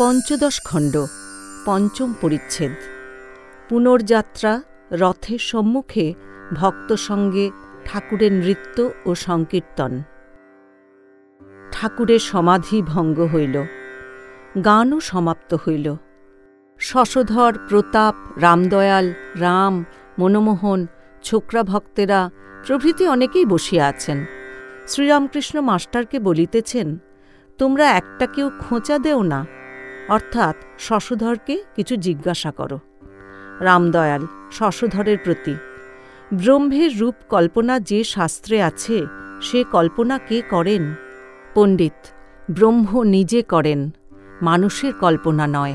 পঞ্চদশ খণ্ড, পঞ্চম পরিচ্ছেদ। পুনর্যাত্রা রথের সম্মুখে ভক্ত সঙ্গে ঠাকুরের নৃত্য ও সংকীর্তন। ঠাকুরের সমাধি ভঙ্গ হইল, গানও সমাপ্ত হইল। শশধর, প্রতাপ, রামদয়াল, রাম, মনমোহন, ছোকরা ভক্তেরা প্রভৃতি অনেকেই বসিয়া আছেন। শ্রীরামকৃষ্ণ মাস্টারকে বলিতেছেন, তোমরা একটা কেউ খোঁচা দেও না অর্থাৎ শশধরকে কিছু জিজ্ঞাসা করো। রামদয়াল, শশধরের প্রতি, ব্রহ্মের রূপ কল্পনা যে শাস্ত্রে আছে, সে কল্পনা কে করেন? পণ্ডিত, ব্রহ্ম নিজে করেন, মানুষের কল্পনা নয়।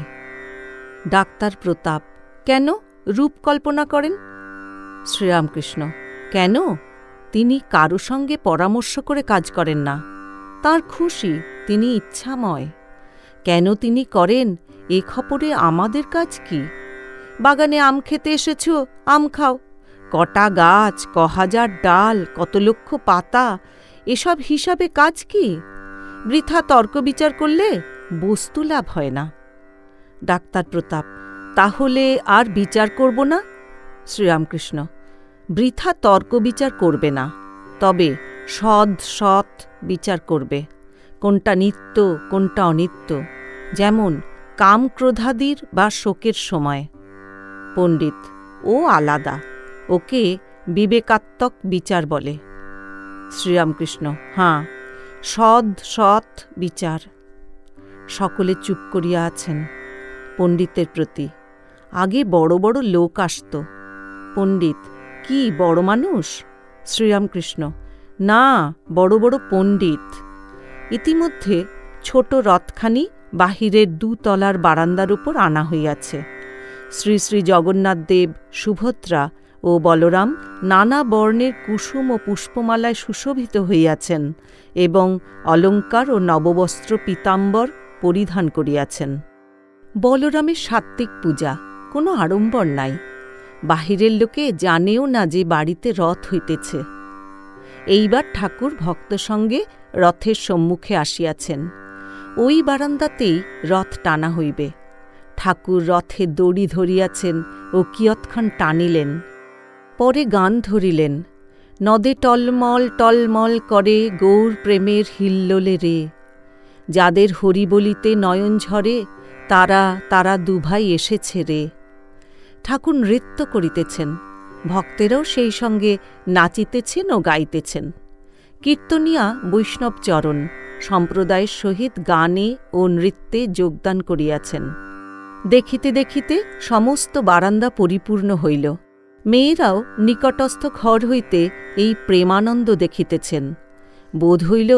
ডাক্তার প্রতাপ, কেন রূপ কল্পনা করেন? শ্রীরামকৃষ্ণ, কেন? তিনি কারও সঙ্গে পরামর্শ করে কাজ করেন না। তার খুশি, তিনি ইচ্ছাময়। কেন তিনি করেন? এ খবরে আমাদের কাজ কি? বাগানে আম খেতে এসেছ, আম খাও। কটা গাছ ক হাজার ডাল কত লক্ষ পাতা, এসব হিসাবে কাজ কি? বৃথা তর্ক বিচার করলে বস্তু লাভ হয় না। ডাক্তার প্রতাপ, তাহলে আর বিচার করব না? শ্রীরামকৃষ্ণ, বৃথা তর্ক বিচার করবে না, তবে সৎ সৎ বিচার করবে। কোনটা নিত্য, কোনটা অনিত্য। যেমন কাম ক্রোধাদির বা শোকের সময়। পণ্ডিত, ও আলাদা, ওকে বিবেকাত্মক বিচার বলে। শ্রীরামকৃষ্ণ, হাঁ সদ সৎ বিচার। সকলে চুপ করিয়া আছেন। পণ্ডিতের প্রতি, আগে বড় বড় লোক আসত। পণ্ডিত, কি বড় মানুষ? শ্রীরামকৃষ্ণ, না, বড় বড় পণ্ডিত। ইতিমধ্যে ছোট রথখানি বাহিরের দুতলার বারান্দার উপর আনা হইয়াছে। শ্রী শ্রী জগন্নাথ দেব, সুভদ্রা ও বলরাম নানা বর্ণের কুসুম ও পুষ্পমালায় সুশোভিত হইয়াছেন এবং অলঙ্কার ও নববস্ত্র পীতাম্বর পরিধান করিয়াছেন। বলরামের সাত্ত্বিক পূজা, কোনো আড়ম্বর নাই। বাহিরের লোকে জানেও না যে বাড়িতে রথ হইতেছে। এইবার ঠাকুর ভক্ত সঙ্গে রথের সম্মুখে আসিয়াছেন। ওই বারান্দাতেই রথ টানা হইবে। ঠাকুর রথে দড়ি ধরিয়াছেন ও কিয়ৎক্ষণ টানিলেন। পরে গান ধরিলেন, নদে টলমল টলমল করে গৌর প্রেমের হিল্লোলে রে। যাদের হরি বলিতে নয়ন ঝরে, তারা তারা দুভাই এসেছে রে। ঠাকুর নৃত্য করিতেছেন। ভক্তেরাও সেই সঙ্গে নাচিতেছেন ও গাইতেছেন। কীর্তনিয়া বৈষ্ণবচরণ সম্প্রদায়ের সহিত গানে ও নৃত্যে যোগদান করিয়াছেন। দেখিতে দেখিতে সমস্ত বারান্দা পরিপূর্ণ হইল। মেয়েরাও নিকটস্থ ঘর হইতে এই প্রেমানন্দ দেখিতেছেন। বোধ হইল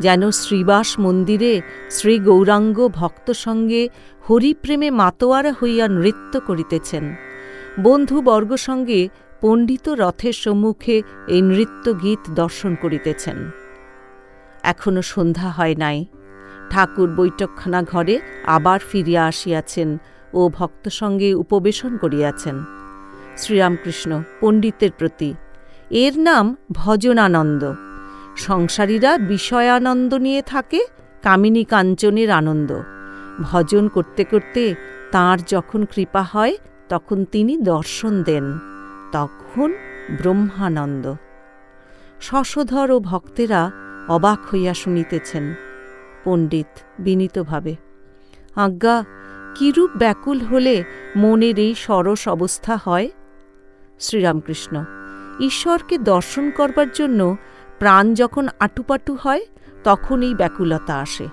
যেন শ্রীবাস মন্দিরে শ্রী গৌরাঙ্গ ভক্ত সঙ্গে হরিপ্রেমে মাতোয়ারা হইয়া নৃত্য করিতেছেন। বন্ধুবর্গ সঙ্গে পণ্ডিত রথের সম্মুখে এই নৃত্য গীত দর্শন করিতেছেন। এখনও সন্ধ্যা হয় নাই। ঠাকুর বৈঠকখানা ঘরে আবার ফিরিয়া আসিয়াছেন ও ভক্ত সঙ্গে উপবেশন করিয়াছেন। শ্রীরামকৃষ্ণ পণ্ডিতের প্রতি, এর নাম ভজনানন্দ। সংসারীরা বিষয়ানন্দ নিয়ে থাকে, কামিনী কাঞ্চনের আনন্দ। ভজন করতে করতে তার যখন কৃপা হয়, তখন তিনি দর্শন দেন। তখন ব্রহ্মানন্দ। শশধর ও ভক্তেরা অবাক হইয়া শুনিতেছেন, পণ্ডিত বিনীতভাবে। আজ্ঞা, কিরূপ ব্যাকুল হলে মনের এই সরস অবস্থা হয়? শ্রীরামকৃষ্ণ, ঈশ্বরকে দর্শন করবার জন্য প্রাণ যখন আটুপাটু হয়, তখন এই ব্যাকুলতা আসে।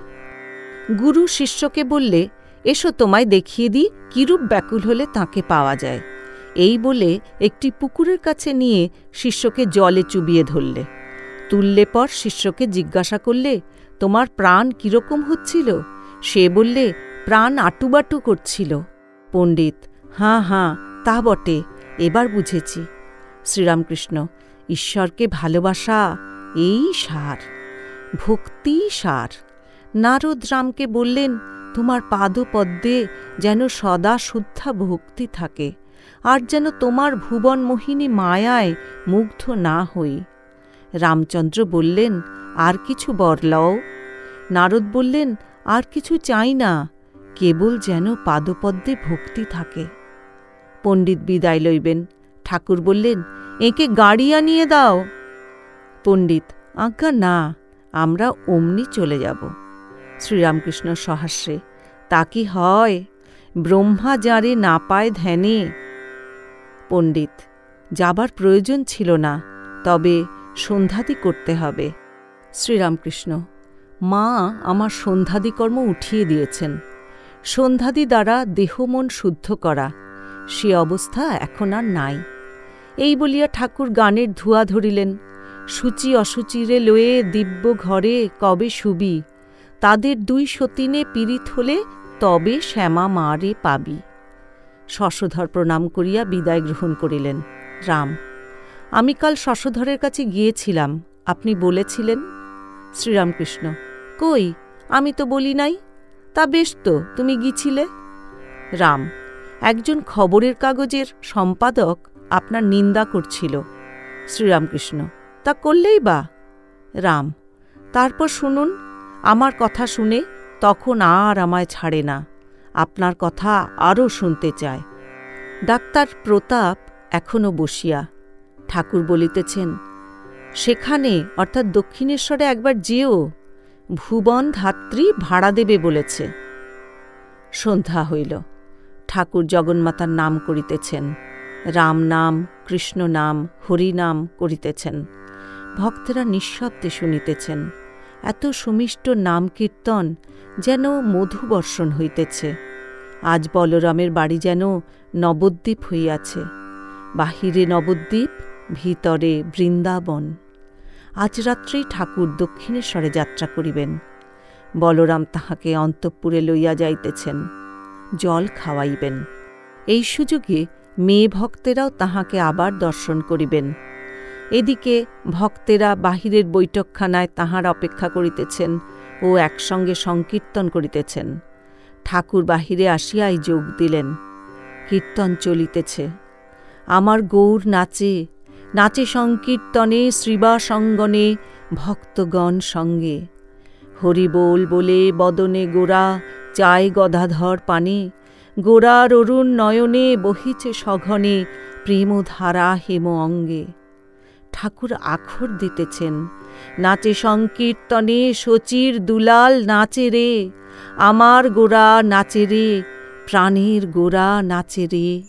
গুরু শিষ্যকে বললে, এসো তোমায় দেখিয়ে দিই কিরূপ ব্যাকুল হলে তাকে পাওয়া যায়। এই বলে একটি পুকুরের কাছে নিয়ে শিষ্যকে জলে চুবিয়ে ধরলে। তুললে পর শিষ্যকে জিজ্ঞাসা করলে, তোমার প্রাণ কীরকম হচ্ছিল? সে বললে, প্রাণ আটুবাটু করছিল। পণ্ডিত, হাঁ হাঁ, তা বটে, এবার বুঝেছি। শ্রীরামকৃষ্ণ, ঈশ্বরকে ভালোবাসা, এই সার, ভক্তি সার। নারদ রামকে বললেন, তোমার পাদপদ্মে যেন সদা শুদ্ধা ভক্তি থাকে। আর যেন তোমার ভুবন মোহিনী মায়ায় মুগ্ধ না হই। রামচন্দ্র বললেন, আর কিছু বর লও নারদ বললেন, আর কিছু চাই না, কেবল যেন পাদপদ্মে ভক্তি থাকে। পণ্ডিত বিদায় লইবেন। ঠাকুর বললেন, একে গাড়ি আনিয়ে দাও। পণ্ডিত, আজ্ঞা না, আমরা অমনি চলে যাব। শ্রীরামকৃষ্ণ সহাস্যে তা কি হয়? ব্রহ্মা যারে না পায় ধ্যানে পণ্ডিত, যাবার প্রয়োজন ছিল না, তবে সন্ধ্যাদি করতে হবে। শ্রীরামকৃষ্ণ, মা আমার সন্ধ্যাদিকর্ম উঠিয়ে দিয়েছেন। সন্ধ্যাদি দ্বারা দেহ মন শুদ্ধ করা, সে অবস্থা এখন আর নাই। এই বলিয়া ঠাকুর গানের ধোঁয়া ধরিলেন। সূচি অসুচিরে লয়ে দিব্য ঘরে কবে শুবি, তাদের দুই সতীনে পীড়িত হলে তবে শ্যামা মারে পাবি। শশধর প্রণাম করিয়া বিদায় গ্রহণ করিলেন। রাম, আমি কাল শশধরের কাছে গিয়েছিলাম, আপনি বলেছিলেন, শ্রীরামকৃষ্ণ, কই, আমি তো বলি নাই, তা বেশ তো, তুমি গিছিলে রাম, একজন খবরের কাগজের সম্পাদক আপনার নিন্দা করছিল, শ্রীরামকৃষ্ণ, তা করলেই বা? রাম, তারপর শুনুন, আমার কথা শুনে তখন আর আমায় ছাড়ে না। আপনার কথা আরও শুনতে চায়। ডাক্তার প্রতাপ এখনও বসিয়া ঠাকুর বলিতেছেন, সেখানে, অর্থাৎ দক্ষিণেশ্বরে একবার যেও, ভুবন ধাত্রী ভাড়া দেবে বলেছে। সন্ধ্যা হইল, ঠাকুর জগন্মাতার নাম করিতেছেন, রাম নাম, কৃষ্ণ নাম, হরি নাম করিতেছেন, ভক্তেরা নিঃশব্দে শুনিতেছেন। এত সুমিষ্ট নাম কীর্তন যেন মধুবর্ষণ হইতেছে। আজ বলরামের বাড়ি যেন নবদ্বীপ হইয়াছে। বাহিরে নবদ্বীপ, ভিতরে বৃন্দাবন। আজ রাত্রেই ঠাকুর দক্ষিণেশ্বরে যাত্রা করিবেন। বলরাম তাহাকে অন্তঃপুরে লইয়া যাইতেছেন। জল খাওয়াইবেন। এই সুযোগে মেয়ে ভক্তেরাও তাহাকে আবার দর্শন করিবেন। এদিকে ভক্তেরা বাহিরের বৈঠকখানায় তাহার অপেক্ষা করিতেছেন ও একসঙ্গে সংকীর্তন করিতেছেন। ঠাকুর বাহিরে আসিয়াই যোগ দিলেন। কীর্তন চলিতেছে। আমার গৌর নাচে নাচে সংকীর্তনে, শ্রীবাসঙ্গনে, ভক্তগণ সঙ্গে। হরি বল বদনে গোড়া চায় গদাধর পানে। গোড়ার অরুণ নয়নে বহিছে সঘনে, প্রেমধারা হেম অঙ্গে। ঠাকুর আখর দিতেছেন। নাচে সংকীর্তনে শচীর দুলাল নাচে রে। আমার গোড়া নাচে রে, প্রাণের গোড়া নাচে রে।